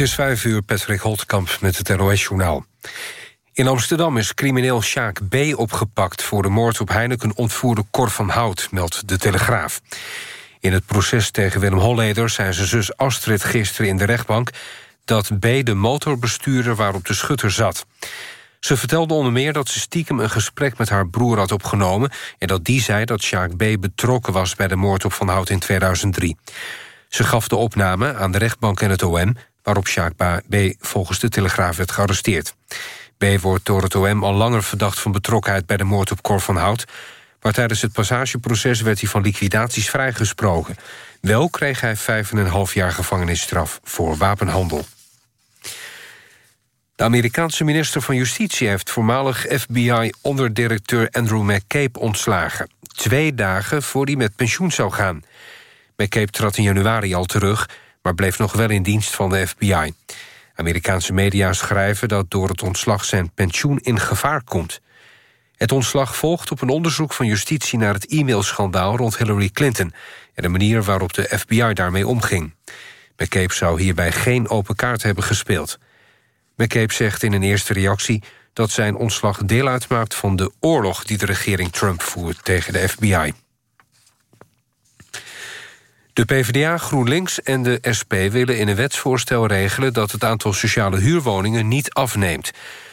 Het is vijf uur, Patrick Holtkamp met het NOS-journaal. In Amsterdam is crimineel Sjaak B. opgepakt... voor de moord op Heineken ontvoerde Cor van Hout, meldt De Telegraaf. In het proces tegen Willem Holleder zei zijn zus Astrid gisteren in de rechtbank... dat B. de motor bestuurde waarop de schutter zat. Ze vertelde onder meer dat ze stiekem een gesprek met haar broer had opgenomen... en dat die zei dat Sjaak B. betrokken was bij de moord op Van Hout in 2003. Ze gaf de opname aan de rechtbank en het OM... waarop Sjaak B. volgens de Telegraaf werd gearresteerd. B. wordt door het OM al langer verdacht van betrokkenheid... bij de moord op Cor van Hout... maar tijdens het passageproces werd hij van liquidaties vrijgesproken. Wel kreeg hij vijf en een half jaar gevangenisstraf voor wapenhandel. De Amerikaanse minister van Justitie heeft voormalig FBI-onderdirecteur Andrew McCabe ontslagen. Twee dagen voor hij met pensioen zou gaan. McCabe trad in januari al terug, maar bleef nog wel in dienst van de FBI. Amerikaanse media schrijven dat door het ontslag zijn pensioen in gevaar komt. Het ontslag volgt op een onderzoek van justitie naar het e-mailschandaal rond Hillary Clinton en de manier waarop de FBI daarmee omging. McCabe zou hierbij geen open kaart hebben gespeeld. McCabe zegt in een eerste reactie dat zijn ontslag deel uitmaakt van de oorlog die de regering Trump voert tegen de FBI. De PvdA, GroenLinks en de SP willen in een wetsvoorstel regelen... dat het aantal sociale huurwoningen niet afneemt.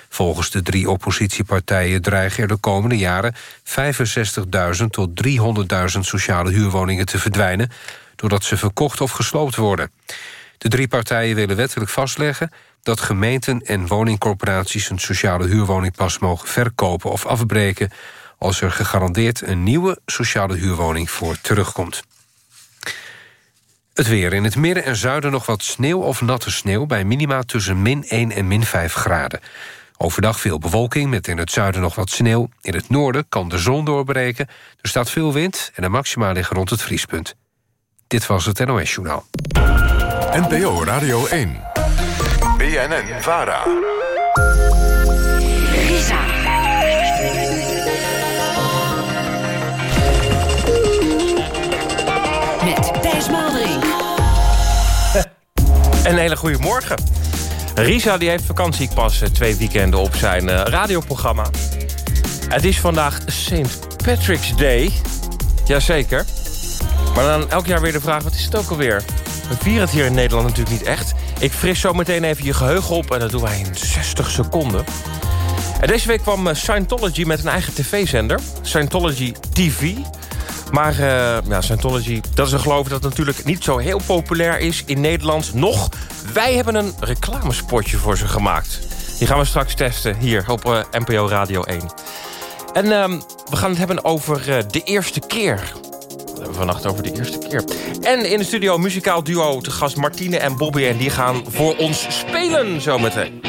Volgens de drie oppositiepartijen dreigen er de komende jaren... 65.000 tot 300.000 sociale huurwoningen te verdwijnen... doordat ze verkocht of gesloopt worden. De drie partijen willen wettelijk vastleggen dat gemeenten en woningcorporaties... een sociale huurwoning pas mogen verkopen of afbreken... als er gegarandeerd een nieuwe sociale huurwoning voor terugkomt. Het weer. In het midden en zuiden nog wat sneeuw of natte sneeuw... bij minima tussen min 1 en min 5 graden. Overdag veel bewolking, met in het zuiden nog wat sneeuw. In het noorden kan de zon doorbreken. Er staat veel wind en de maxima liggen rond het vriespunt. Dit was het NOS Journaal. NPO Radio 1. BNN Vara. Een hele goede morgen. Risa die heeft vakantiepas eh, twee weekenden op zijn uh, radioprogramma. Het is vandaag St. Patrick's Day. Jazeker. Maar dan elk jaar weer de vraag, wat is het ook alweer? We vieren het hier in Nederland natuurlijk niet echt. Ik fris zo meteen even je geheugen op en dat doen wij in 60 seconden. En deze week kwam eh, Scientology met een eigen tv-zender. Scientology TV. Maar uh, ja, Scientology, dat is een geloof dat natuurlijk niet zo heel populair is in Nederland. Nog, wij hebben een reclamespotje voor ze gemaakt. Die gaan we straks testen hier op uh, eh, NPO Radio 1. En uh, we gaan het hebben over uh, de eerste keer. We hebben vannacht over de eerste keer. En in de studio muzikaal duo te gast Martine en Bobby. En die gaan voor ons spelen zometeen.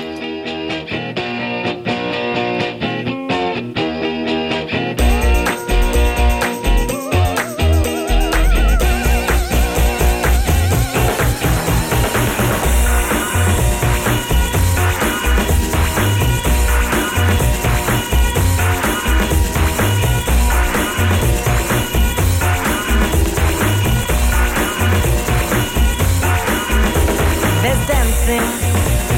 is dancing.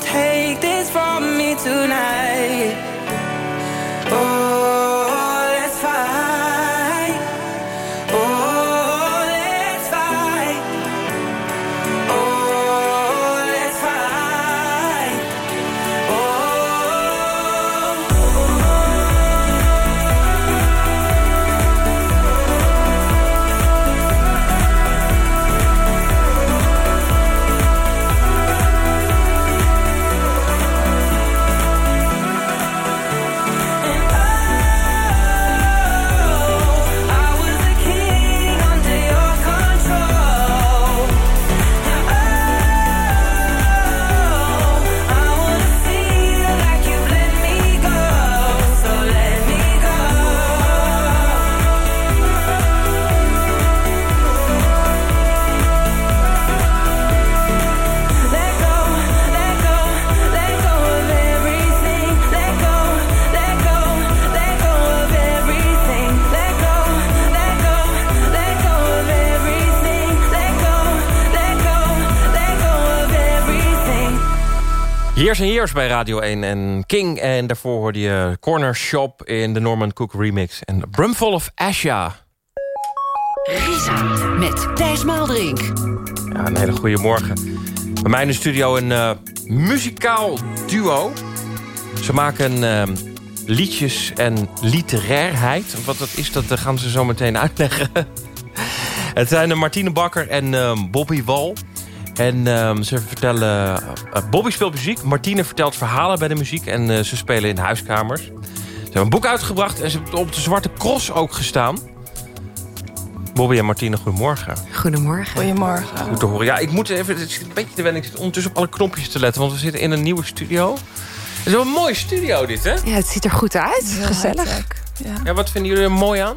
take this from me tonight. Years and Years bij Radio 1 en King. En daarvoor hoorde je Corner Shop in de Norman Cook remix. En Brumful of Asha. Risa met Thijs Maaldrink. Ja, een hele goede morgen. Bij mij in de studio een uh, muzikaal duo. Ze maken uh, liedjes en literairheid. Wat dat is, dat gaan ze zo meteen uitleggen. Het zijn Martine Bakker en Bobby Wal. En um, ze vertellen... Uh, Bobby speelt muziek, Martine vertelt verhalen bij de muziek... en uh, ze spelen in huiskamers. Ze hebben een boek uitgebracht en ze hebben op de Zwarte Cross ook gestaan. Bobby en Martine, goedemorgen. Goedemorgen. Goedemorgen. Goed te horen. Ja, ik moet even, het is een beetje te wennen. Ik zit ondertussen op alle knopjes te letten, want we zitten in een nieuwe studio. Het is wel een mooie studio dit, hè? Ja, het ziet er goed uit. Gezellig. Ja. ja, wat vinden jullie er mooi aan?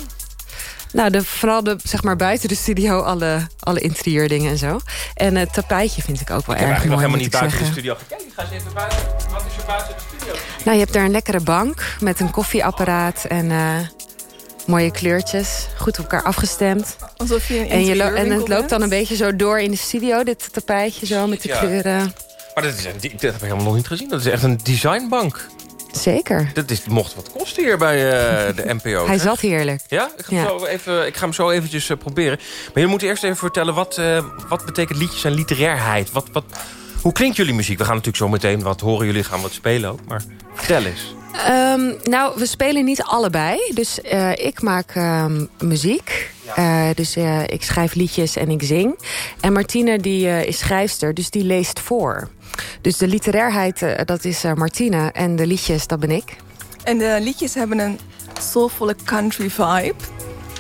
Nou, de, vooral de, zeg maar buiten de studio alle, alle interieurdingen en zo. En het tapijtje vind ik ook wel ik erg mooi. Ik heb nog helemaal niet buiten de studio gekeken. Ik ga eens even buiten. Wat is er buiten de studio? Nou, je hebt daar een lekkere bank met een koffieapparaat en... Uh, mooie kleurtjes, goed op elkaar afgestemd. Alsof je en, je en het loopt dan een beetje zo door in de studio, dit tapijtje zo met de ja. kleuren. Maar dat, is een, dat heb ik helemaal nog niet gezien. Dat is echt een designbank. Zeker. Dat is, mocht wat kosten hier bij uh, de NPO. Hij zat heerlijk. Ja? Ik ga, ja. Zo even, ik ga hem zo eventjes uh, proberen. Maar je moet eerst even vertellen... wat, uh, wat betekent liedjes en literairheid? Wat, wat, hoe klinkt jullie muziek? We gaan natuurlijk zo meteen wat horen. Jullie gaan wat spelen ook. Maar vertel eens. Um, nou, we spelen niet allebei. Dus ik maak um, muziek. Dus ik schrijf liedjes en ik zing. En Martine die, is schrijfster, dus die leest voor. Dus de literairheid, uh, dat is uh, Martina. En de liedjes, dat ben ik. En de liedjes hebben een soulvolle country vibe.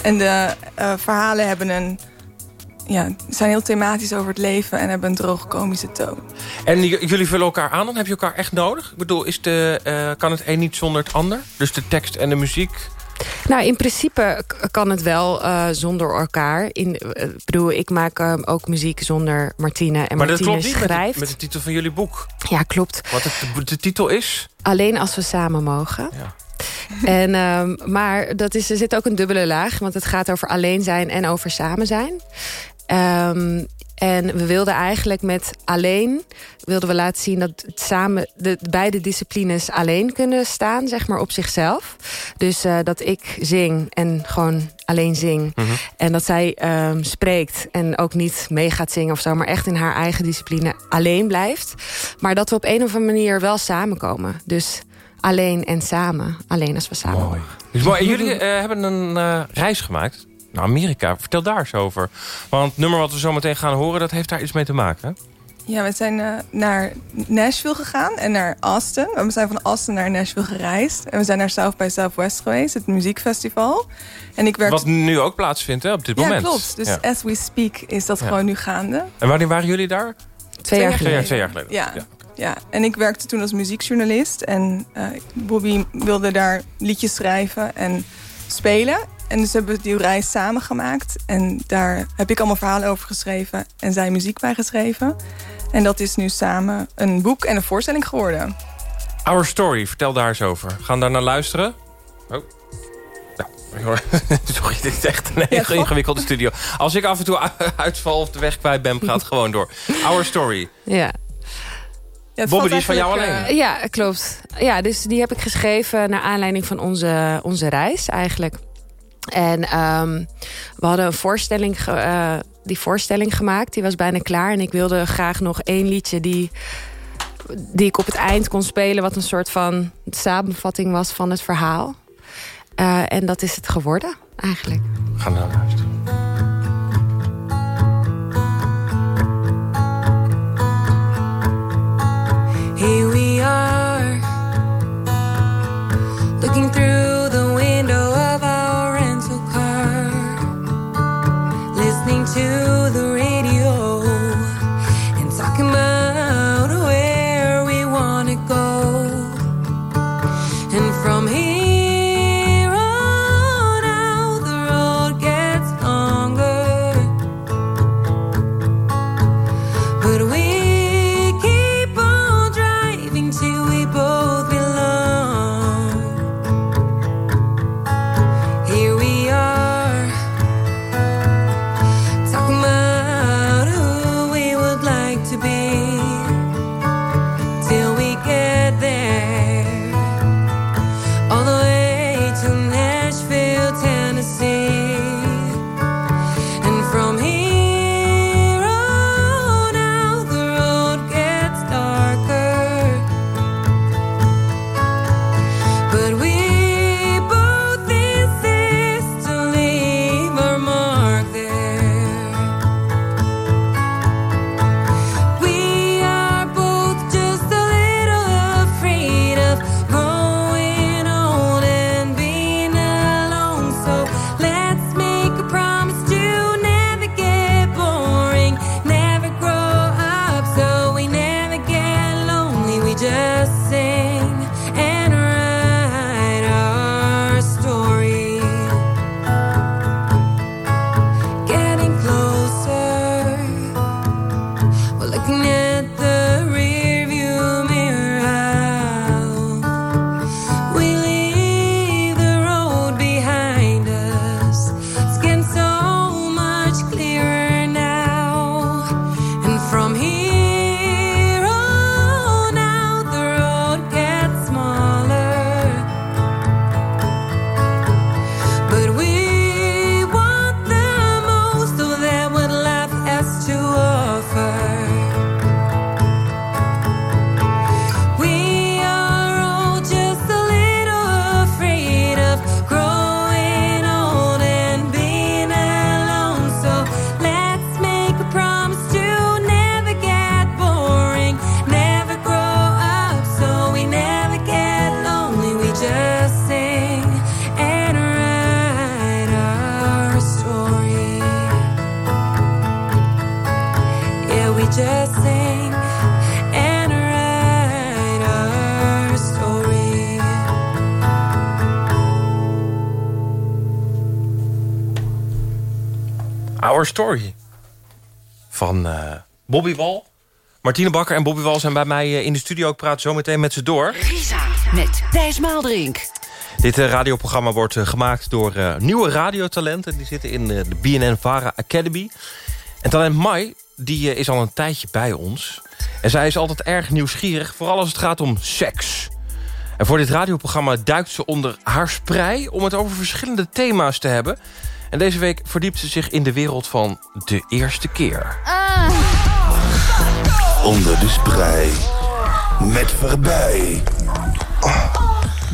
En de uh, verhalen hebben een, ja, zijn heel thematisch over het leven... en hebben een droog komische toon. En jullie vullen elkaar aan, dan heb je elkaar echt nodig? Ik bedoel, is de, kan het een niet zonder het ander? Dus de tekst en de muziek... Nou, in principe kan het wel uh, zonder elkaar. In, uh, bedoel, ik maak uh, ook muziek zonder Martine. En maar Martine dat klopt niet schrijft. Met, de, met de titel van jullie boek. Ja, klopt. Wat het, de, titel is? Alleen als we samen mogen. Ja. En, um, maar dat is, er zit ook een dubbele laag. Want het gaat over alleen zijn en over samen zijn. Um, en we wilden eigenlijk met alleen wilden we laten zien dat het samen de beide disciplines alleen kunnen staan, zeg maar op zichzelf. Dus uh, dat ik zing en gewoon alleen zing. Mm -hmm. En dat zij um, spreekt en ook niet mee gaat zingen of zo, maar echt in haar eigen discipline alleen blijft. Maar dat we op een of andere manier wel samenkomen. Dus alleen en samen. Alleen als we samen. Mooi. Dus, mooi. Jullie uh, hebben een uh, reis gemaakt naar Amerika. Vertel daar eens over. Want het nummer wat we zo meteen gaan horen... dat heeft daar iets mee te maken. Ja, we zijn uh, naar Nashville gegaan en naar Austin. We zijn van Austin naar Nashville gereisd. En we zijn naar South by Southwest geweest, het muziekfestival. En ik werk... Wat nu ook plaatsvindt hè, op dit ja, moment. Klopt. Dus ja. as we speak is dat ja. gewoon nu gaande. En wanneer waren jullie daar? Twee jaar geleden. Twee jaar geleden. Ja. ja. Ja, en ik werkte toen als muziekjournalist. En uh, Bobby wilde daar liedjes schrijven en spelen. En dus hebben we die reis samen gemaakt. En daar heb ik allemaal verhalen over geschreven. En zij muziek bij geschreven. En dat is nu samen een boek en een voorstelling geworden. Our Story, vertel daar eens over. Gaan daar naar luisteren? Oh. Ja, sorry, dit is echt een hele ja, ingewikkelde studio. Als ik af en toe uitval of de weg kwijt ben, gaat het gewoon door. Our Story. Ja. Ja, Bobby, die is van jou alleen? Uh, ja, klopt. Ja, dus die heb ik geschreven naar aanleiding van onze, onze reis eigenlijk. En um, we hadden een voorstelling, uh, die voorstelling gemaakt. Die was bijna klaar. En ik wilde graag nog één liedje die, die ik op het eind kon spelen... wat een soort van samenvatting was van het verhaal. Uh, en dat is het geworden, eigenlijk. We gaan naar luisteren. Here we are Looking through Bobby Wal. Martine Bakker en Bobby Wal zijn bij mij in de studio. Ik praat zo meteen met ze door. Risa met Thijs Maaldrink. Dit uh, radioprogramma wordt uh, gemaakt door uh, nieuwe radiotalenten. Die zitten in de BNN-Vara Academy. En talent Mai die, is al een tijdje bij ons. En zij is altijd erg nieuwsgierig, vooral als het gaat om seks. En voor dit radioprogramma duikt ze onder haar sprei... om het over verschillende thema's te hebben. En deze week verdiept ze zich in de wereld van de eerste keer. Ah. Onder de sprei. Met voorbij.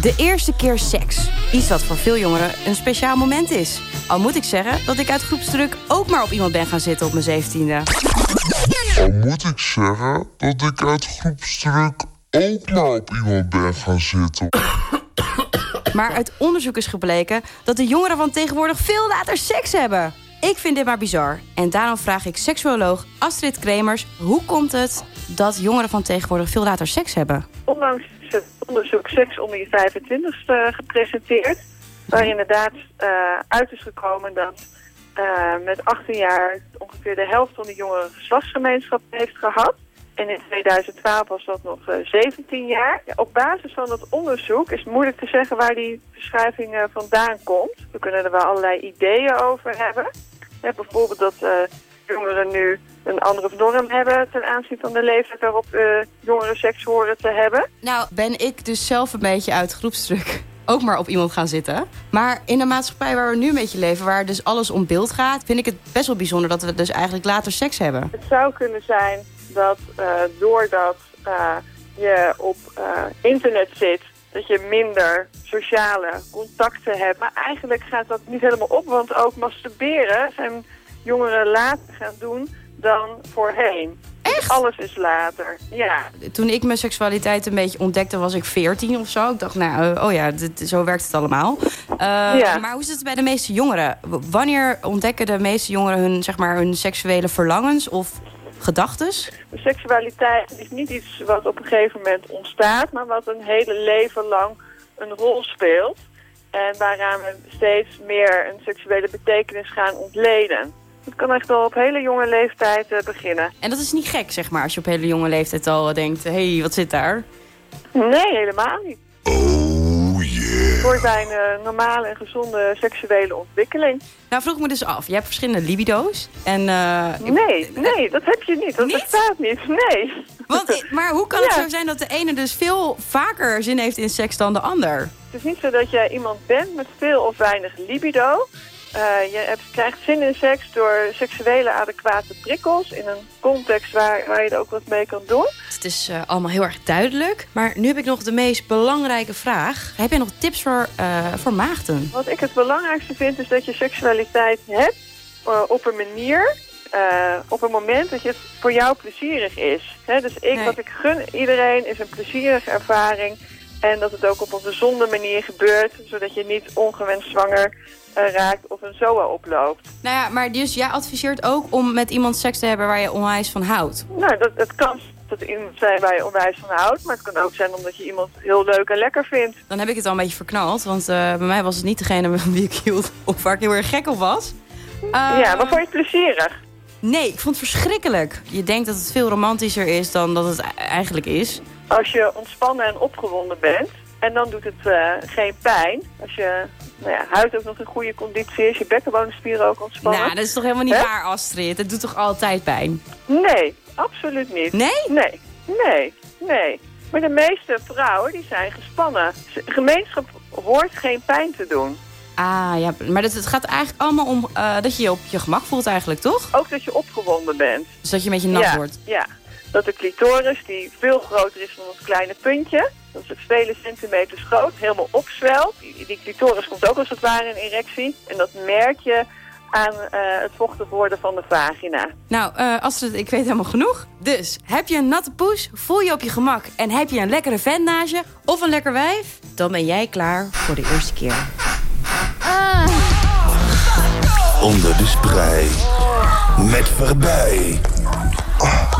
De eerste keer seks. Iets wat voor veel jongeren een speciaal moment is. Al moet ik zeggen dat ik uit groepsdruk ook maar op iemand ben gaan zitten op mijn zeventiende. Al moet ik zeggen dat ik uit groepsdruk ook maar op iemand ben gaan zitten. Maar uit onderzoek is gebleken dat de jongeren van tegenwoordig veel later seks hebben. Ik vind dit maar bizar. En daarom vraag ik seksuoloog Astrid Kremers... hoe komt het dat jongeren van tegenwoordig veel later seks hebben? Onlangs is het onderzoek Seks onder je 25 uh, gepresenteerd... waar inderdaad uh, uit is gekomen dat uh, met 18 jaar... ongeveer de helft van de jongeren geslachtsgemeenschap heeft gehad... En in 2012 was dat nog uh, 17 jaar. Ja, op basis van dat onderzoek is het moeilijk te zeggen waar die verschuiving uh, vandaan komt. We kunnen er wel allerlei ideeën over hebben. Ja, bijvoorbeeld dat uh, jongeren nu een andere norm hebben ten aanzien van de leeftijd waarop jongeren seks horen te hebben. Nou, ben ik dus zelf een beetje uit groepsdruk ook maar op iemand gaan zitten. Maar in de maatschappij waar we nu een beetje leven, waar dus alles om beeld gaat... vind ik het best wel bijzonder dat we dus eigenlijk later seks hebben. Het zou kunnen zijn dat uh, doordat uh, je op uh, internet zit, dat je minder sociale contacten hebt. Maar eigenlijk gaat dat niet helemaal op, want ook masturberen zijn jongeren later gaan doen dan voorheen. Echt? Alles is later, ja. Toen ik mijn seksualiteit een beetje ontdekte, was ik 14 of zo. Ik dacht, nou, oh ja, dit, zo werkt het allemaal. Uh, ja. Maar hoe zit het bij de meeste jongeren? Wanneer ontdekken de meeste jongeren hun, zeg maar, hun seksuele verlangens of gedachtes? Seksualiteit is niet iets wat op een gegeven moment ontstaat... maar wat een hele leven lang een rol speelt. En waaraan we steeds meer een seksuele betekenis gaan ontleden. Het kan echt al op hele jonge leeftijd uh, beginnen. En dat is niet gek, zeg maar, als je op hele jonge leeftijd al denkt... hé, hey, wat zit daar? Nee, helemaal niet. Yeah. Voor zijn uh, normale en gezonde seksuele ontwikkeling. Nou, vroeg me dus af. Je hebt verschillende libido's. En, uh, nee, nee, dat heb je niet. Dat niet? bestaat niet. Nee. Want, maar hoe kan het zo zijn dat de ene dus veel vaker zin heeft in seks dan de ander? Het is niet zo dat jij iemand bent met veel of weinig libido. Uh, je hebt, krijgt zin in seks door seksuele adequate prikkels... in een context waar, waar je er ook wat mee kan doen. Het is uh, allemaal heel erg duidelijk. Maar nu heb ik nog de meest belangrijke vraag. Heb jij nog tips voor, uh, voor maagden? Wat ik het belangrijkste vind is dat je seksualiteit hebt... op een manier, op een moment dat het voor jou plezierig is. He, dus ik, nee. wat ik gun iedereen is een plezierige ervaring... En dat het ook op een gezonde manier gebeurt, zodat je niet ongewenst zwanger raakt of een ZOA oploopt. Nou ja, maar dus jij adviseert ook om met iemand seks te hebben waar je onwijs van houdt? Nou, dat, het kan dat iemand zijn waar je onwijs van houdt, maar het kan ook zijn omdat je iemand heel leuk en lekker vindt. Dan heb ik het al een beetje verknald, want uh, bij mij was het niet degene met wie ik hield of waar ik heel erg gek op was. Uh, ja, maar vond je het plezierig? Nee, ik vond het verschrikkelijk. Je denkt dat het veel romantischer is dan dat het eigenlijk is. Als je ontspannen en opgewonden bent, en dan doet het uh, geen pijn. Als je nou ja, huid ook nog in goede conditie is, je bekkenbodemspieren ook ontspannen. Nou, dat is toch helemaal niet He? waar, Astrid? Het doet toch altijd pijn? Nee, absoluut niet. Nee? Nee, nee, nee. Maar de meeste vrouwen die zijn gespannen. Gemeenschap hoort geen pijn te doen. Ah, ja, maar het, het gaat eigenlijk allemaal om uh, dat je je op je gemak voelt eigenlijk, toch? Ook dat je opgewonden bent. Dus dat je een beetje nat ja, wordt? Ja, dat de clitoris, die veel groter is dan ons kleine puntje... dat is vele centimeters groot, helemaal opzwelt. Die, die clitoris komt ook als het ware in erectie. En dat merk je aan uh, het vochtig worden van de vagina. Nou, uh, Astrid, ik weet helemaal genoeg. Dus, heb je een natte poes, voel je op je gemak... en heb je een lekkere je of een lekker wijf... dan ben jij klaar voor de eerste keer. Ah. Onder de sprei. Met voorbij. Oh.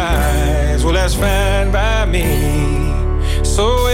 well that's fine by me. So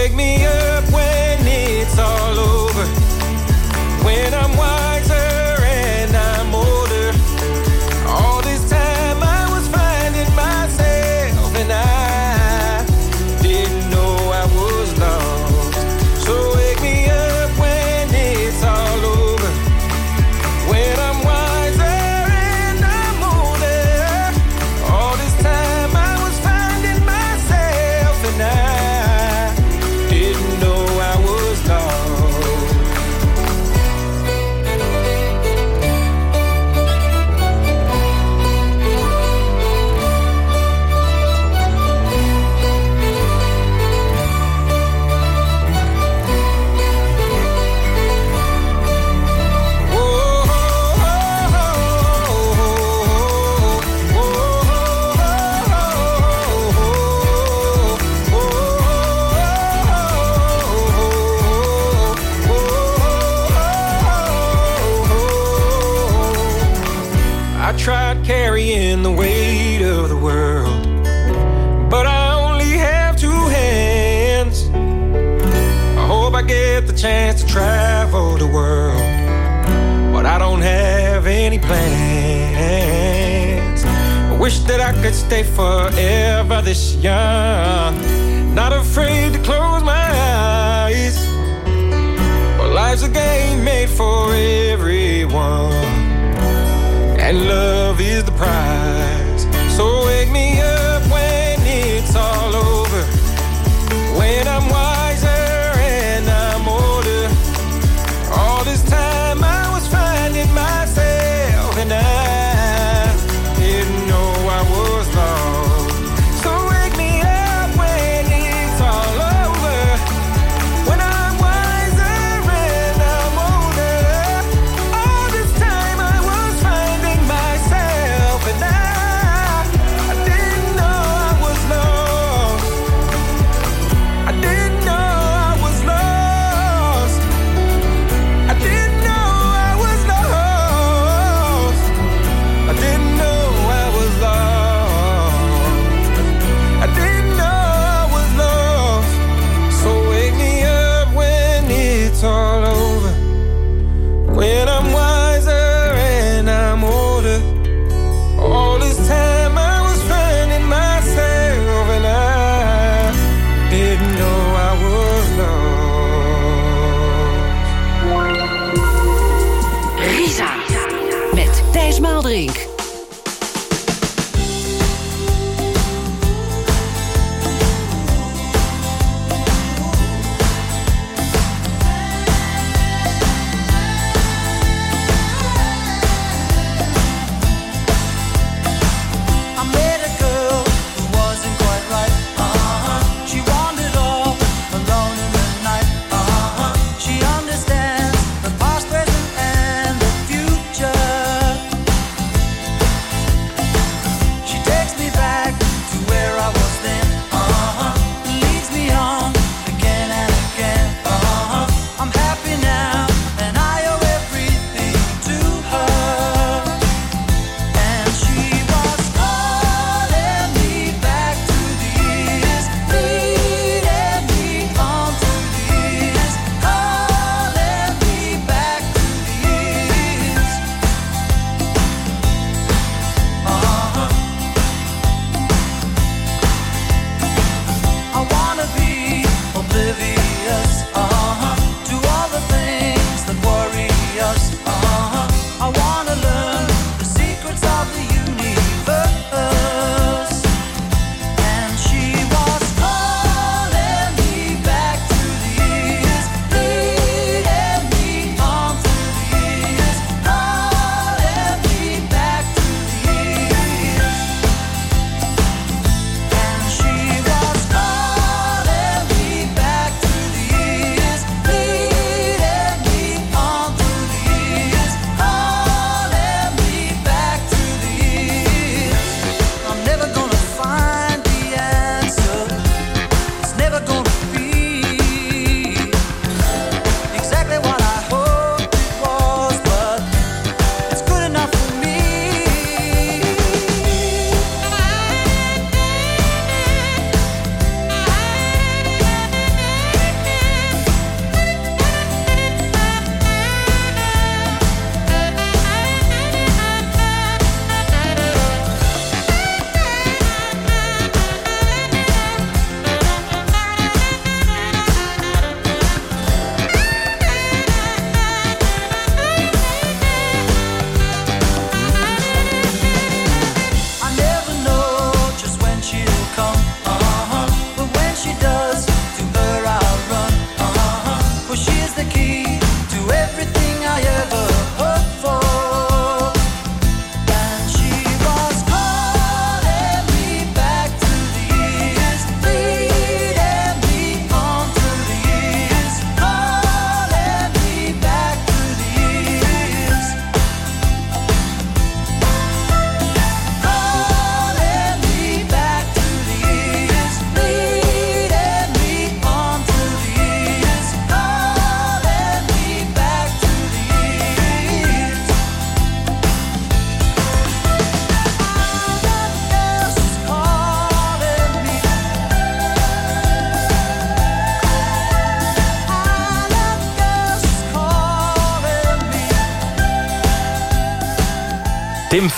chance to travel the world, but I don't have any plans. I wish that I could stay forever this young, not afraid to close my eyes. But life's a game made for everyone, and love. Thijs Maaldrink.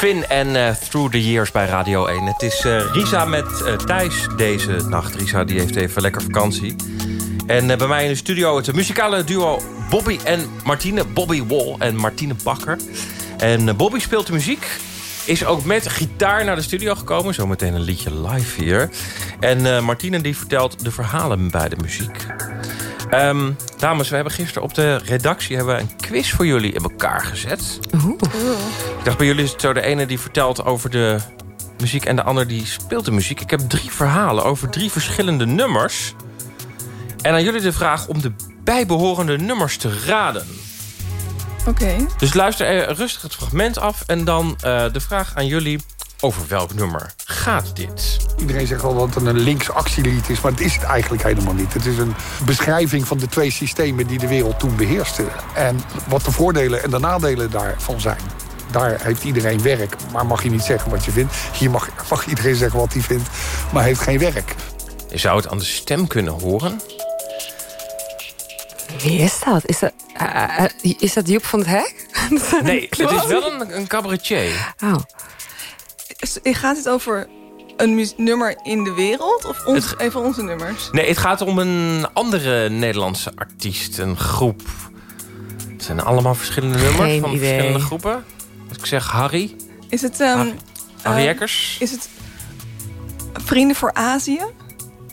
Finn en eh, Through the Years bij Radio 1. Het is eh, Risa met uh, Thijs deze nacht. Risa die heeft even lekker vakantie. En bij mij in de studio het muzikale duo Bobby en Martine. Bobby Wall en Martine Bakker. En Bobby speelt de muziek. Is ook met gitaar naar de studio gekomen. Zometeen een liedje live hier. En Martine die vertelt de verhalen bij de muziek. Um, dames, we hebben gisteren op de redactie hebben we een quiz voor jullie in elkaar gezet. Oeh. Ik dacht, bij jullie is het zo de ene die vertelt over de muziek... en de ander die speelt de muziek. Ik heb drie verhalen over drie verschillende nummers. En aan jullie de vraag om de bijbehorende nummers te raden. Oké. Dus luister rustig het fragment af... en dan uh, de vraag aan jullie... Over welk nummer gaat dit? Iedereen zegt wel dat het een links actielied is, maar het is het eigenlijk helemaal niet. Het is een beschrijving van de twee systemen die de wereld toen beheersten. En wat de voordelen en de nadelen daarvan zijn. Daar heeft iedereen werk, maar mag je niet zeggen wat je vindt. Hier mag, mag iedereen zeggen wat hij vindt, maar heeft geen werk. Je zou het aan de stem kunnen horen. Wie is dat? Is dat, uh, uh, is dat Joep van het Hek? nee, het is wel een, een cabaretier. Oh. Gaat het over een nummer in de wereld? Of ons, het, even onze nummers? Nee, het gaat om een andere Nederlandse artiest. Een groep. Het zijn allemaal verschillende nummers van verschillende groepen. Als ik zeg Harry. Is het... Um, Harry uh, Eckers. Is het Vrienden voor Azië?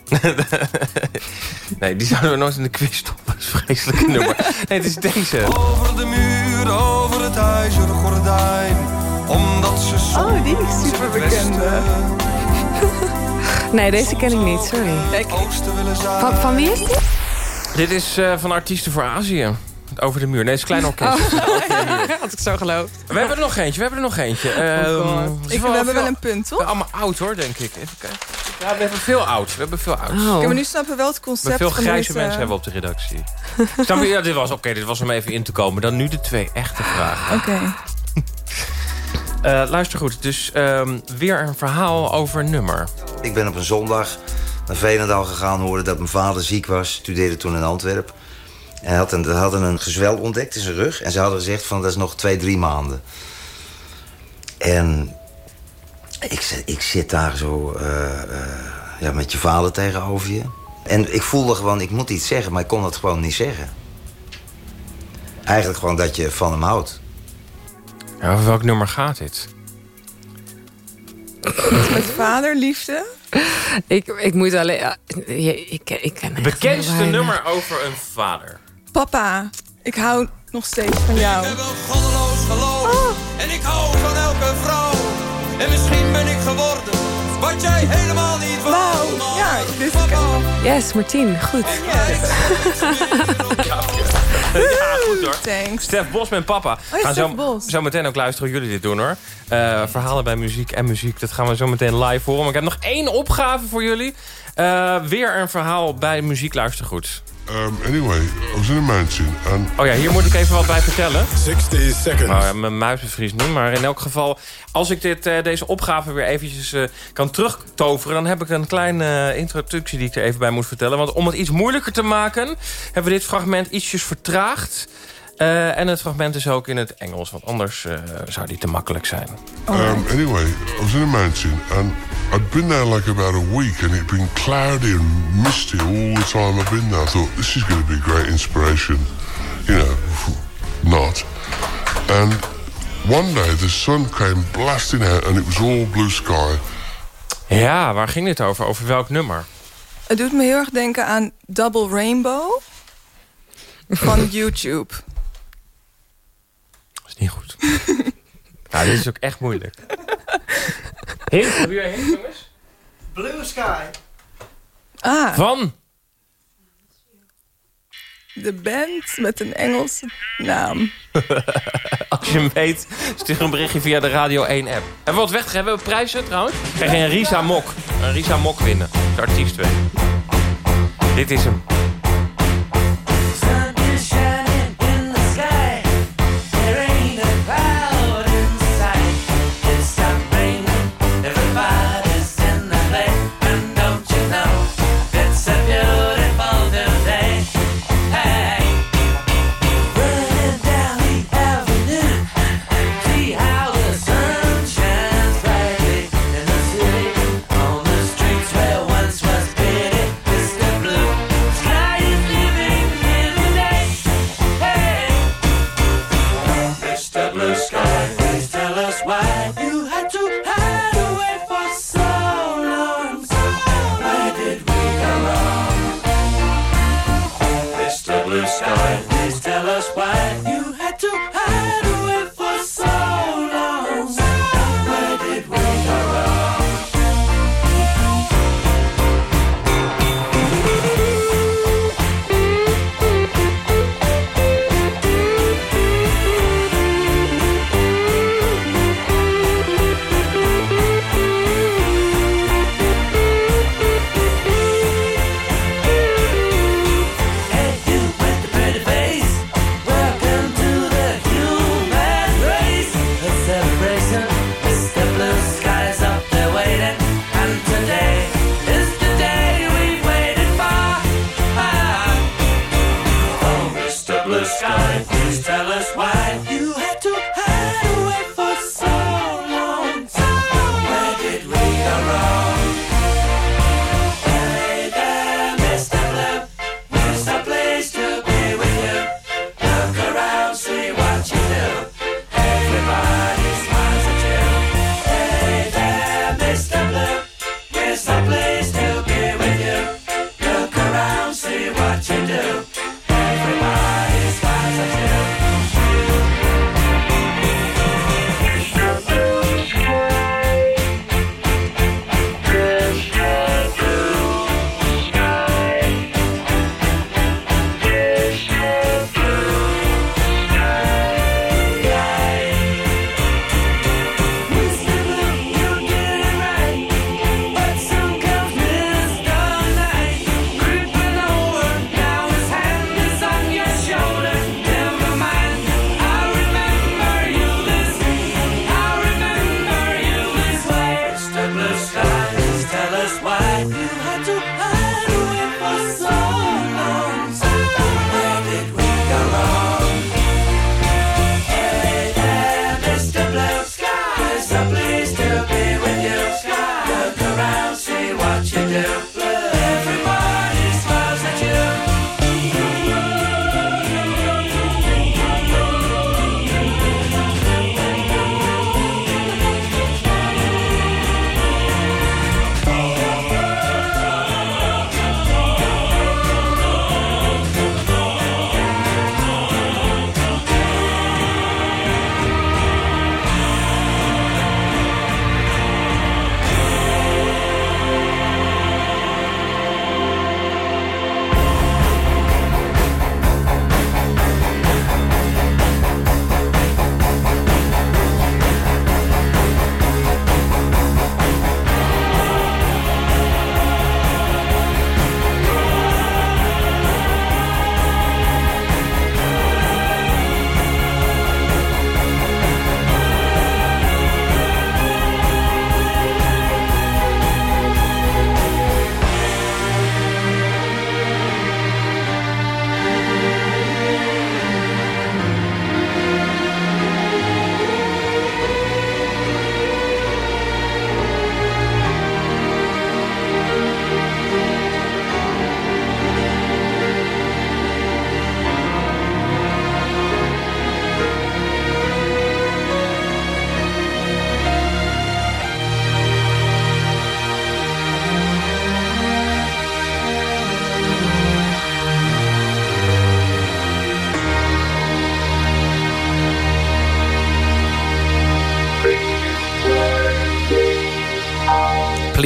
nee, die zouden we nooit in de quiz stoppen. Dat is een vreselijke nummer. Nee, het is deze. Over de muur, over het ijzeren gordijn omdat ze Oh, die is super bekende. nee, deze ken ik niet, sorry. Van, van wie is dit? Dit is uh, van Artiesten voor Azië. Over de muur. Nee, het is klein orkest. Oh. Had ik zo geloofd. We hebben er nog eentje, we hebben er nog eentje. Oh um, ik, we hebben wel een punt, toch? Allemaal oud, hoor, denk ik. Even kijken. Ja, we hebben veel oud. We hebben veel oud. Oh. maar nu snappen we wel het concept. We veel grijze deze... mensen hebben op de redactie. Snap je? Ja, dit was, oké, dit was om even in te komen. Dan nu de twee echte vragen. Oké. Uh, luister goed, dus um, weer een verhaal over nummer. Ik ben op een zondag naar Veenendaal gegaan... hoorde dat mijn vader ziek was, studeerde toen in Antwerpen. En had hadden een gezwel ontdekt in zijn rug. En ze hadden gezegd van dat is nog twee, drie maanden. En ik, ik zit daar zo uh, uh, ja, met je vader tegenover je. En ik voelde gewoon, ik moet iets zeggen, maar ik kon het gewoon niet zeggen. Eigenlijk gewoon dat je van hem houdt. Ja, over welk nummer gaat dit? Met vaderliefde? ik, ik moet alleen... ik, ik, ik ken Het bekendste nummer over een vader. Papa, ik hou nog steeds van jou. Ik heb een goddeloos geloof. Oh. En ik hou van elke vrouw. En misschien ben ik geworden wat jij helemaal niet wou. Wow, ja, dit is Yes, Martien, goed. ja, goed hoor. Thanks. Stef Bos met papa. Oh, gaan zo, Bos. zo meteen ook luisteren hoe jullie dit doen hoor. Uh, verhalen bij muziek en muziek, dat gaan we zo meteen live horen. Maar ik heb nog één opgave voor jullie. Uh, weer een verhaal bij muziek, luister goed. Um, anyway, I was in a mansion and... Oh ja, hier moet ik even wat bij vertellen. 60 seconds. Nou, mijn muis bevriest nu, maar in elk geval... als ik dit, uh, deze opgave weer eventjes uh, kan terugtoveren... dan heb ik een kleine uh, introductie die ik er even bij moet vertellen. Want om het iets moeilijker te maken... hebben we dit fragment ietsjes vertraagd. Uh, en het fragment is ook in het Engels, want anders uh, zou die te makkelijk zijn. Um, anyway, I was in a mansion and I'd been there like about a week and it'd been cloudy and misty all the time I've been there. I thought, this is going to be great inspiration. You know, not. And one day the sun came blasting out and it was all blue sky. Ja, waar ging dit over? Over welk nummer? Het doet me heel erg denken aan Double Rainbow van YouTube niet goed. nou, dit is ook echt moeilijk. Hint, heb je hint, jongens? Blue Sky. Ah. Van? De band met een Engelse naam. Als je hem weet, stuur een berichtje via de Radio 1 app. Hebben we wat weg? Hebben we prijzen trouwens? Krijg je een Risa Mok. Een Risa Mok winnen. De artiest weet. Dit is hem.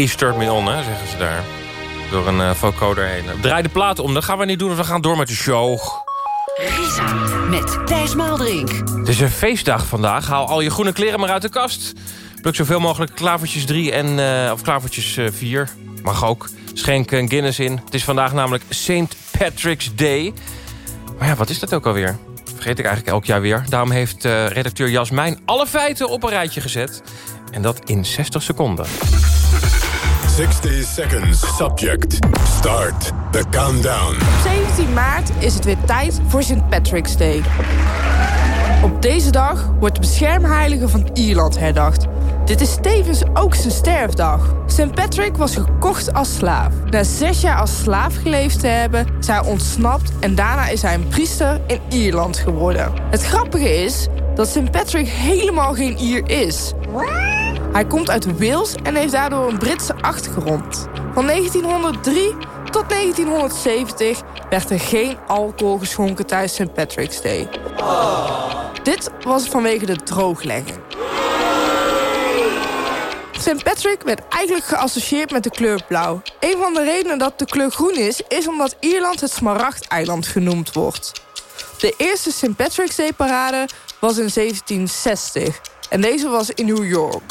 Please turn me on, hè, zeggen ze daar. Door een uh, vocoder heen. Draai de plaat om, dat gaan we niet doen. We gaan door met de show. Risa met Thijs Maaldrink. Het is een feestdag vandaag. Haal al je groene kleren maar uit de kast. Pluk zoveel mogelijk klavertjes 3 en uh, of klavertjes 4. Mag ook. Schenk een Guinness in. Het is vandaag namelijk St. Patrick's Day. Maar ja, wat is dat ook alweer? Vergeet ik eigenlijk elk jaar weer. Daarom heeft uh, redacteur Jasmijn alle feiten op een rijtje gezet. En dat in 60 seconden. 60 seconds subject. Start the countdown. Op 17 maart is het weer tijd voor St. Patrick's Day. Op deze dag wordt de beschermheilige van Ierland herdacht. Dit is tevens ook zijn sterfdag. St. Patrick was gekocht als slaaf. Na zes jaar als slaaf geleefd te hebben, is hij ontsnapt en daarna is hij een priester in Ierland geworden. Het grappige is dat St. Patrick helemaal geen Ier is. Hij komt uit Wales en heeft daardoor een Britse achtergrond. Van 1903 tot 1970 werd er geen alcohol geschonken tijdens St. Patrick's Day. Dit was vanwege de drooglegging. St. Patrick werd eigenlijk geassocieerd met de kleur blauw. Een van de redenen dat de kleur groen is, is omdat Ierland het Smaragdeiland genoemd wordt. De eerste St. Patrick's Day parade was in 1760 en deze was in New York.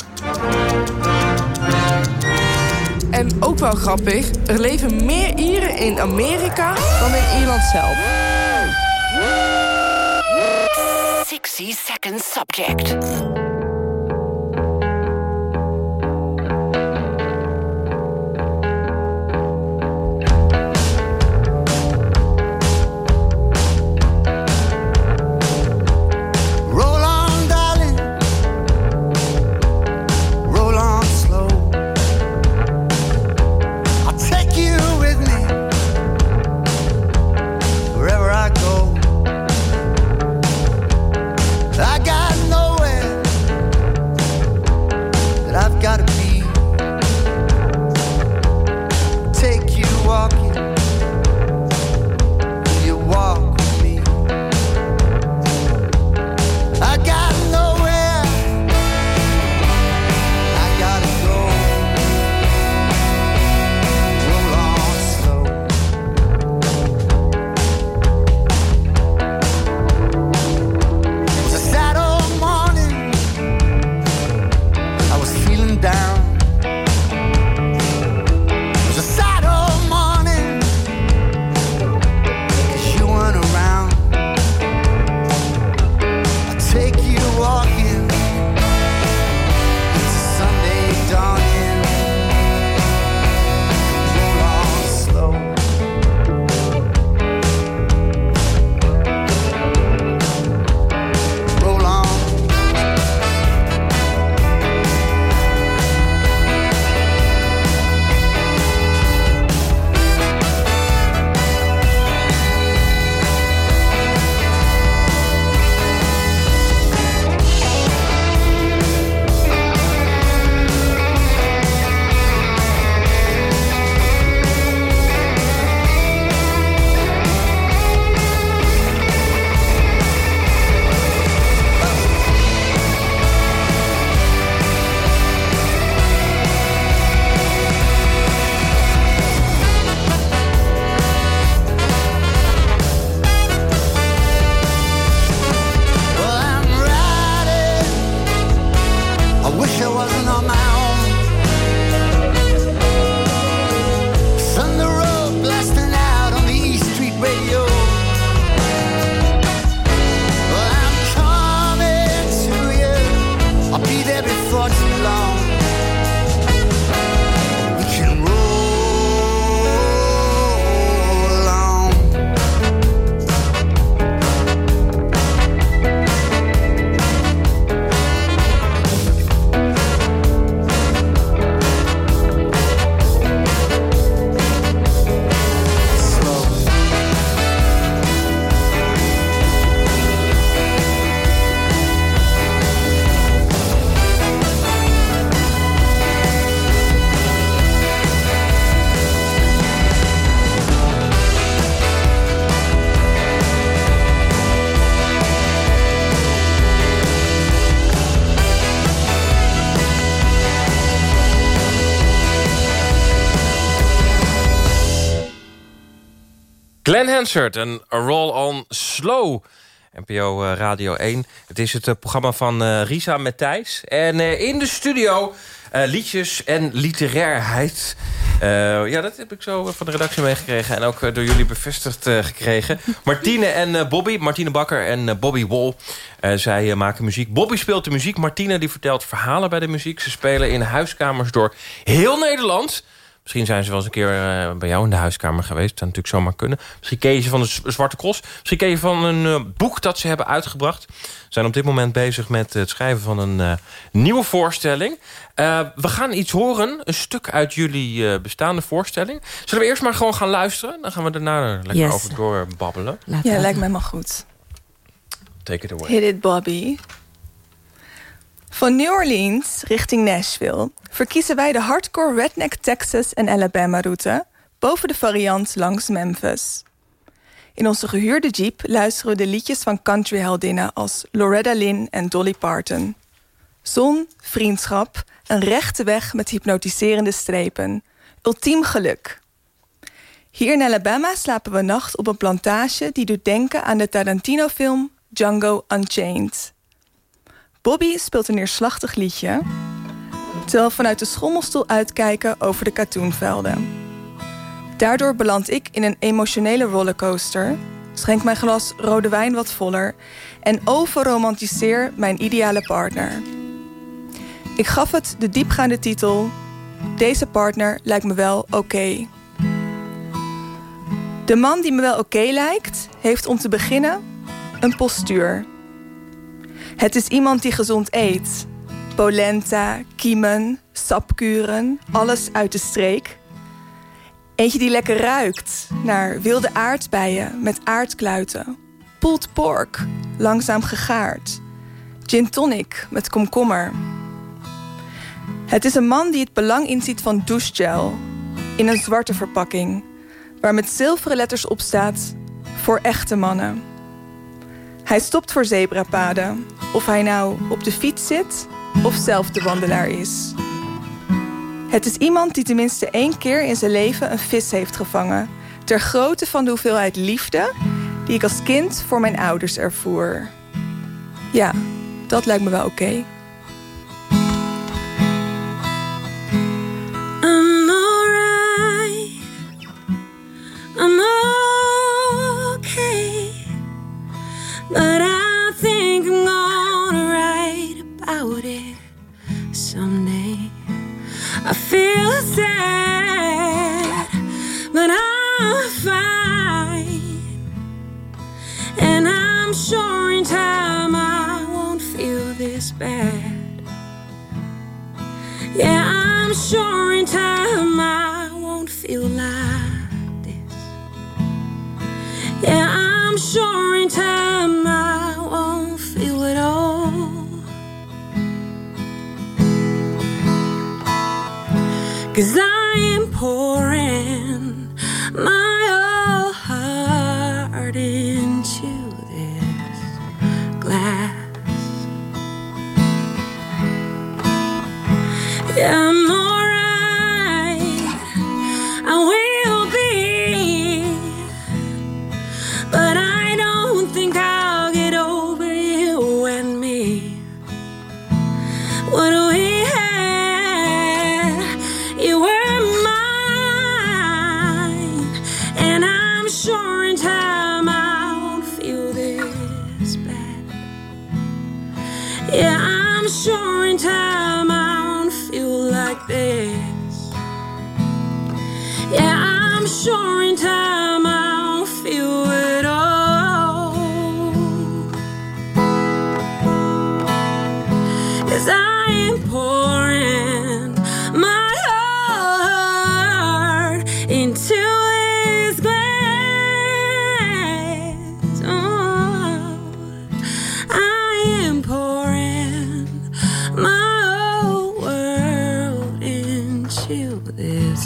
En ook wel grappig, er leven meer Ieren in Amerika dan in Ierland zelf. 60 seconds subject. En Roll on Slow. NPO eh, Radio 1. Het is het eh, programma van eh, Risa met Thijs. En in de studio liedjes en literairheid. Ja, dat heb ik zo van de redactie meegekregen. En ook door jullie bevestigd gekregen. Martine en Bobby, Martine Bakker en Bobby Wol. Zij maken muziek. Bobby speelt de muziek. Martine die vertelt verhalen bij de muziek. Ze spelen in huiskamers door heel Nederland. Misschien zijn ze wel eens een keer eh, bij jou in de huiskamer geweest. Dat zou natuurlijk zomaar kunnen. Misschien ken je ze van de Zwarte Cross. Misschien ken je van een eh, boek dat ze hebben uitgebracht. Ze zijn op dit moment bezig met het schrijven van een eh, nieuwe voorstelling. Eh, we gaan iets horen. Een stuk uit jullie eh, bestaande voorstelling. Zullen we eerst maar gewoon gaan luisteren? Dan gaan we daarna er lekker Yes. over doorbabbelen. Ja, lijkt me helemaal goed. Take it away. Hit it, Bobby. Van New Orleans richting Nashville verkiezen wij de hardcore redneck Texas en Alabama route boven de variant langs Memphis. In onze gehuurde jeep luisteren we de liedjes van countryheldinnen als Loretta Lynn en Dolly Parton. Zon, vriendschap, een rechte weg met hypnotiserende strepen. Ultiem geluk. Hier in Alabama slapen we nacht op een plantage die doet denken aan de Tarantino-film Django Unchained. Bobby speelt een neerslachtig liedje, terwijl we vanuit de schommelstoel uitkijken over de katoenvelden. Daardoor beland ik in een emotionele rollercoaster, schenk mijn glas rode wijn wat voller en overromantiseer mijn ideale partner. Ik gaf het de diepgaande titel: Deze partner lijkt me wel oké. De man die me wel oké lijkt, heeft om te beginnen een postuur. Het is iemand die gezond eet. Polenta, kiemen, sapkuren, alles uit de streek. Eentje die lekker ruikt naar wilde aardbeien met aardkluiten. Pulled pork, langzaam gegaard. Gin tonic met komkommer. Het is een man die het belang inziet van douchegel in een zwarte verpakking, waar met zilveren letters op staat voor echte mannen. Hij stopt voor zebrapaden, of hij nou op de fiets zit of zelf de wandelaar is. Het is iemand die tenminste één keer in zijn leven een vis heeft gevangen, ter grootte van de hoeveelheid liefde die ik als kind voor mijn ouders ervoer. Ja, dat lijkt me wel oké.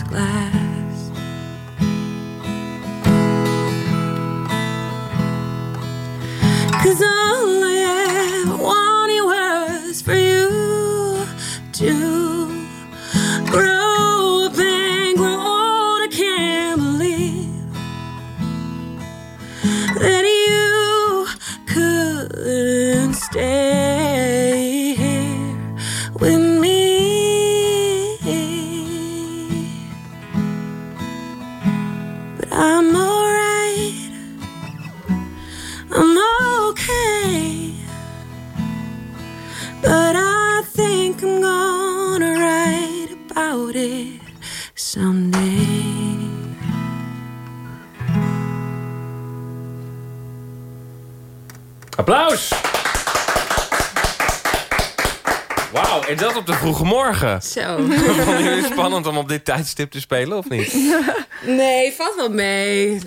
Glass. Morgen. Zo. Vonden jullie het spannend om op dit tijdstip te spelen, of niet? Nee, valt wel mee.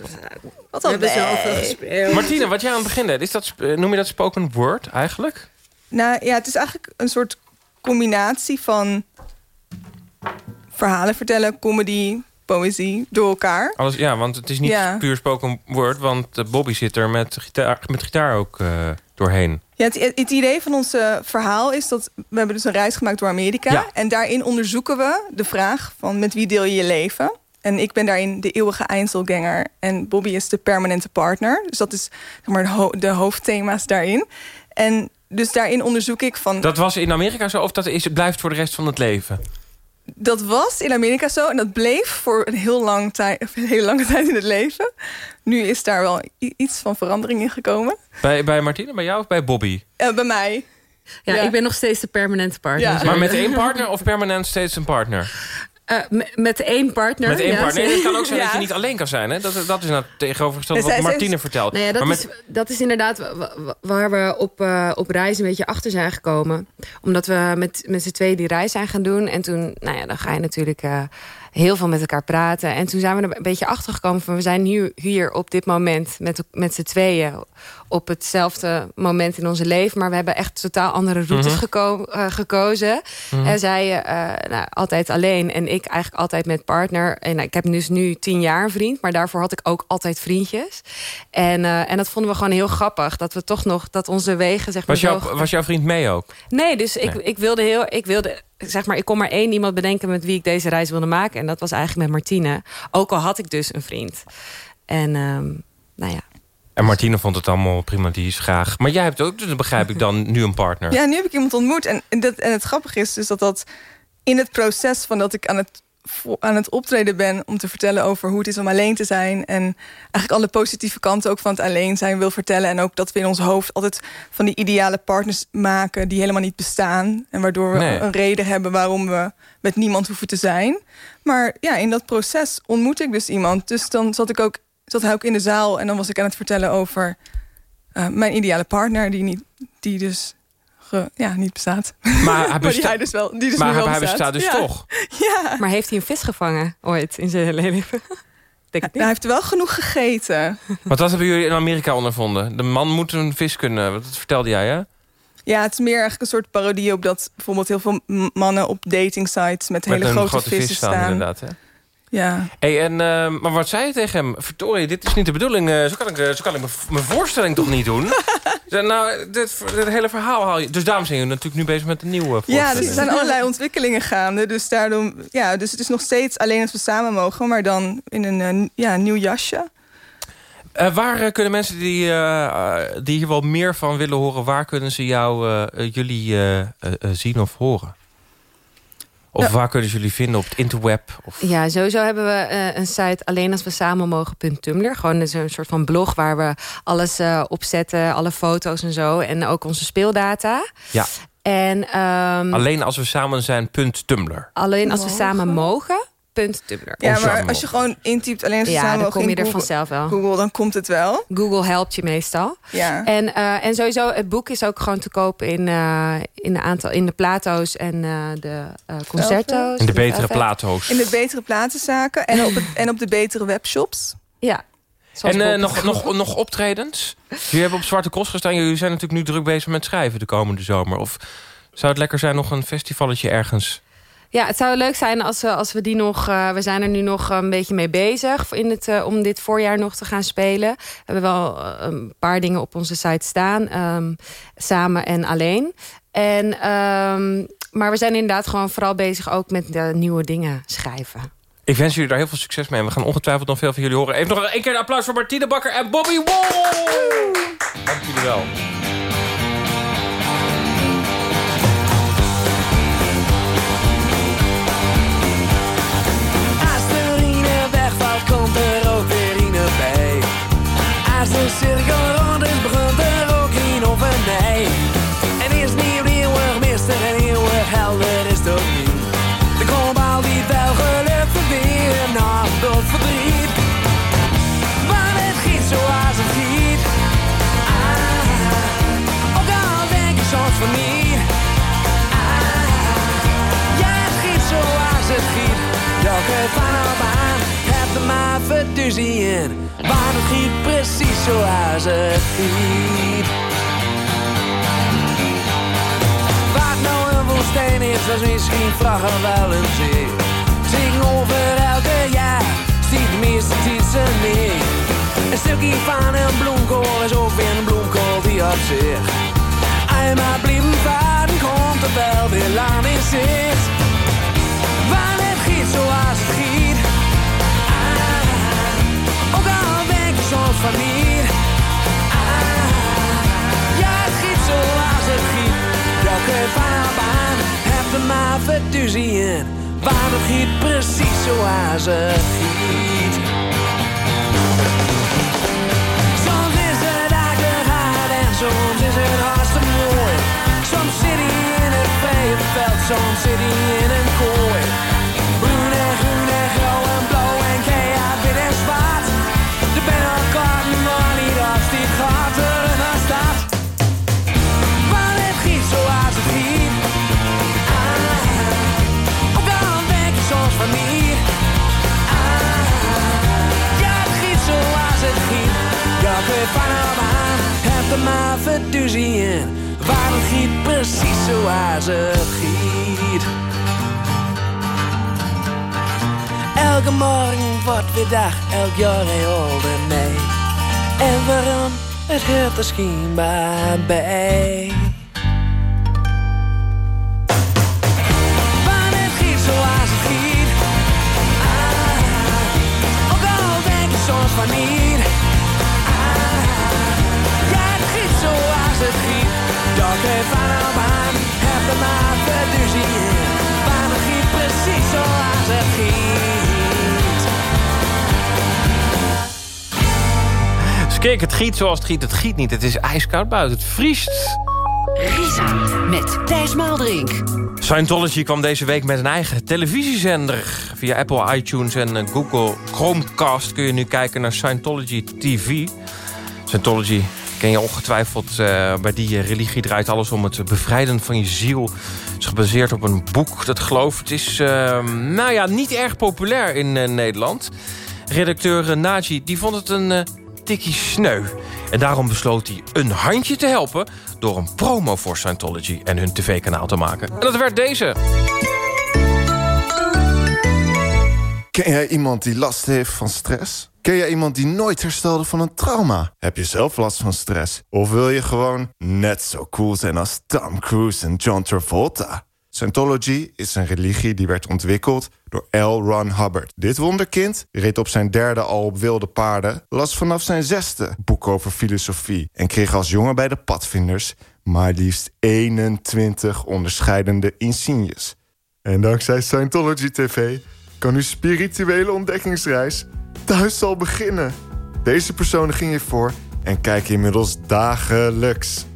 Wat We hebben zoveel gespeeld. Martine, wat jij aan het begin deed, is dat, sp- noem je dat spoken word eigenlijk? Nou ja, het is eigenlijk een soort combinatie van verhalen vertellen, comedy, poëzie door elkaar. Alles, ja, want het is niet Ja. puur spoken word, want eh, Bobby zit er met gitaar, met gitaar ook eh, doorheen. Ja, het, het idee van ons eh, verhaal is dat we hebben dus een reis gemaakt door Amerika. Ja. En daarin onderzoeken we de vraag van met wie deel je je leven. En ik ben daarin de eeuwige Einzelganger. En Bobby is de permanente partner. Dus dat is zeg maar, de, ho- de hoofdthema's daarin. En dus daarin onderzoek ik van... Dat was in Amerika zo, of dat is, blijft voor de rest van het leven? Dat was in Amerika zo en dat bleef voor een heel lang tijd, een hele lange tijd in het leven. Nu is daar wel iets van verandering in gekomen. Bij, bij Martine, bij jou of bij Bobby? Eh, bij mij. Ja, Ja. ik ben nog steeds de permanente partner. Ja. Maar met één partner of permanent steeds een partner? Eh, me- met één partner. Met één ja, partner. Nee, het kan ook zijn Ja. dat je niet alleen kan zijn. Hè? Dat, dat is nou tegenovergesteld Nee, wat Martine is- vertelt. Nou ja, dat, maar met, is, dat is inderdaad wa- wa- waar we op, eh, op reis een beetje achter zijn gekomen. Omdat we met, met z'n tweeën die reis zijn gaan doen. En toen, nou ja, dan ga je natuurlijk eh, heel veel met elkaar praten. En toen zijn we er een beetje achter gekomen van... we zijn nu hier op dit moment met, met z'n tweeën... op hetzelfde moment in onze leven. Maar we hebben echt totaal andere routes Mhm. geko- eh, gekozen. Mhm. En zij eh, nou, altijd alleen en ik eigenlijk altijd met partner. En nou, ik heb dus nu tien jaar een vriend, maar daarvoor had ik ook altijd vriendjes. En, eh, en dat vonden we gewoon heel grappig. Dat we toch nog, dat onze wegen zeg maar was, jouw, was jouw vriend mee ook? Nee, dus ik, Nee. ik wilde heel, ik wilde, zeg maar, ik kon maar één iemand bedenken met wie ik deze reis wilde maken. En dat was eigenlijk met Martine. Ook al had ik dus een vriend. En ehm, nou ja. En Martine vond het allemaal prima, die is graag. Maar jij hebt ook, dus begrijp ik dan, nu een partner. Ja, nu heb ik iemand ontmoet. En, en, dat, en het grappige is dus dat dat in het proces van dat ik aan het, aan het optreden ben... om te vertellen over hoe het is om alleen te zijn... en eigenlijk alle positieve kanten ook van het alleen zijn wil vertellen... en ook dat we in ons hoofd altijd van die ideale partners maken... die helemaal niet bestaan. En waardoor we Nee. een reden hebben waarom we met niemand hoeven te zijn. Maar ja, in dat proces ontmoet ik dus iemand. Dus dan zat, ik ook, zat hij ook in de zaal... en dan was ik aan het vertellen over eh, mijn ideale partner... die, niet, die dus ge- ja, niet bestaat. Maar hij besta- hij dus wel, die dus maar wel hij bestaat. bestaat dus Ja. toch? Ja. Maar heeft hij een vis gevangen ooit in zijn hele leven? Denk ik niet. Hij heeft wel genoeg gegeten. Want wat hebben jullie in Amerika ondervonden? De man moet een vis kunnen, dat vertelde jij, hè? Ja, het is meer eigenlijk een soort parodie op dat bijvoorbeeld heel veel mannen op dating sites met, hele grote, grote vissen vis staan, staan. inderdaad, hè? Ja. Hey, en, eh, maar wat zei je tegen hem? Verdorie, dit is niet de bedoeling. eh, zo kan ik, eh, zo kan ik mijn- voorstelling toch niet doen? Nou, dit, dit hele verhaal haal je... Dus daarom zijn jullie natuurlijk nu bezig met een nieuwe voorstelling. Ja, dus er zijn allerlei ontwikkelingen gaande. Dus, daardoor, ja, dus het is nog steeds alleen als we samen mogen, maar dan in een eh, ja, nieuw jasje. Waar kunnen mensen die, die hier wel meer van willen horen... waar kunnen ze jou, jullie zien of horen? Of Nou- waar kunnen ze jullie vinden op het interweb? Of... Ja, sowieso hebben we eh, een site alleen als we samen mogen.tumblr. Gewoon dus een soort van blog waar we alles eh opzetten, alle foto's en zo. En ook onze speeldata. Ja, En ehm, alleen als we samen zijn, punt Tumblr. alleen als we samen mogen, Tumblr. Ja, maar als je gewoon intypt alleen Ja, samen dan kom je er Google- vanzelf wel. Google, dan komt het wel. Google helpt je meestal. Ja. En, eh, en sowieso, het boek is ook gewoon te koop in, eh, in, de, aantal, in de plato's en eh, de eh, concerto's. In de betere plato's. In de betere platenzaken en op, het, en op de betere webshops. Ja. Zoals En eh, nog, nog, nog optredens? Jullie hebben op Zwarte Cross gestaan. Jullie zijn natuurlijk nu druk bezig met schrijven de komende zomer. Of zou het lekker zijn nog een festivalletje ergens? Ja, het zou leuk zijn als we, als we die nog... eh, we zijn er nu nog een beetje mee bezig in het, eh, om dit voorjaar nog te gaan spelen. We hebben wel eh, een paar dingen op onze site staan. ehm, samen en alleen. En, ehm, maar we zijn inderdaad gewoon vooral bezig ook met de nieuwe dingen schrijven. Ik wens jullie daar heel veel succes mee. En we gaan ongetwijfeld nog veel van jullie horen. Even nog één keer een applaus voor Martine Bakker en Bobby Wall! Dank jullie wel. Wegvalt, komt er ook weer urine bij. Maar het giet precies zoals het giet. Wat nou een woestijn is, is misschien vragen wel een zee. Tegenover elke jaar de meeste titsen neer. Een stukje van een bloemkool is ook weer een bloemkool die op zich. Eenmaal blijven varen, komt er wel weer lang in zicht. Want het giet zoals het giet. Niet. Ah, ja, het giet zoals het giet. Dat kun je van een baan, heb er maar verduzie in. Want het giet precies zoals het giet. Soms is het eigenlijk hard en soms is het hartstikke mooi. Soms zit hij in het vrije veld, soms zit hij in een kooi. Groen en groen Van hem aan, heb er maar verduzie in. Waar het giet precies zoals het giet. Elke morgen wordt weer dag, elk jaar een oude mei. En waarom? Het hoort er schijnbaar bij. Want het je van hem aan, heb er maar verduzie in. Want het giet precies zoals het giet. Skik, het giet zoals het giet. Het giet niet, het is ijskoud buiten. Het vriest. Risa met Thijs Maaldrink. Scientology kwam deze week met een eigen televisiezender. Via Apple iTunes en eh, Google Chromecast kun je nu kijken naar Scientology TV. Scientology ken je ongetwijfeld. eh, bij die eh, religie draait alles om het bevrijden van je ziel. Het is gebaseerd op een boek dat geloof. Het is eh, nou ja, niet erg populair in eh, Nederland. Redacteur Naji die vond het een tikkie sneu. En daarom besloot hij een handje te helpen... door een promo voor Scientology en hun tv-kanaal te maken. En dat werd deze. Ken jij iemand die last heeft van stress? Ken jij iemand die nooit herstelde van een trauma? Heb je zelf last van stress? Of wil je gewoon net zo cool zijn als Tom Cruise en John Travolta? Scientology is een religie die werd ontwikkeld door L. Ron Hubbard. Dit wonderkind reed op zijn derde al op wilde paarden... las vanaf zijn zesde boek over filosofie... en kreeg als jongen bij de padvinders... maar liefst 21 onderscheidende insignes. En dankzij Scientology TV kan uw spirituele ontdekkingsreis thuis al beginnen. Deze personen ging je voor en kijken inmiddels dagelijks.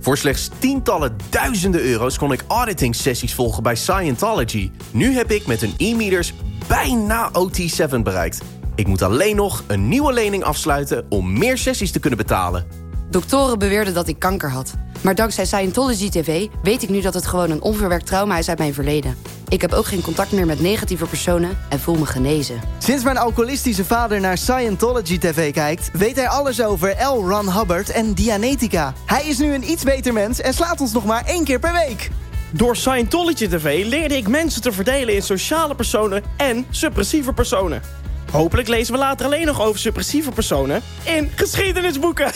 Voor slechts tientallen duizenden euro's kon ik auditing sessies volgen bij Scientology. Nu heb ik met een e-meters bijna OT7 bereikt. Ik moet alleen nog een nieuwe lening afsluiten om meer sessies te kunnen betalen. Doktoren beweerden dat ik kanker had. Maar dankzij Scientology TV weet ik nu dat het gewoon een onverwerkt trauma is uit mijn verleden. Ik heb ook geen contact meer met negatieve personen en voel me genezen. Sinds mijn alcoholistische vader naar Scientology TV kijkt... weet hij alles over L. Ron Hubbard en Dianetica. Hij is nu een iets beter mens en slaat ons nog maar één keer per week. Door Scientology TV leerde ik mensen te verdelen in sociale personen en suppressieve personen. Hopelijk lezen we later alleen nog over suppressieve personen in geschiedenisboeken.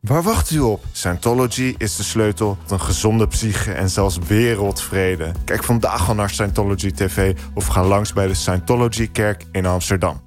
Waar wacht u op? Scientology is de sleutel tot een gezonde psyche en zelfs wereldvrede. Kijk vandaag al naar Scientology TV of ga langs bij de Scientology Kerk in Amsterdam.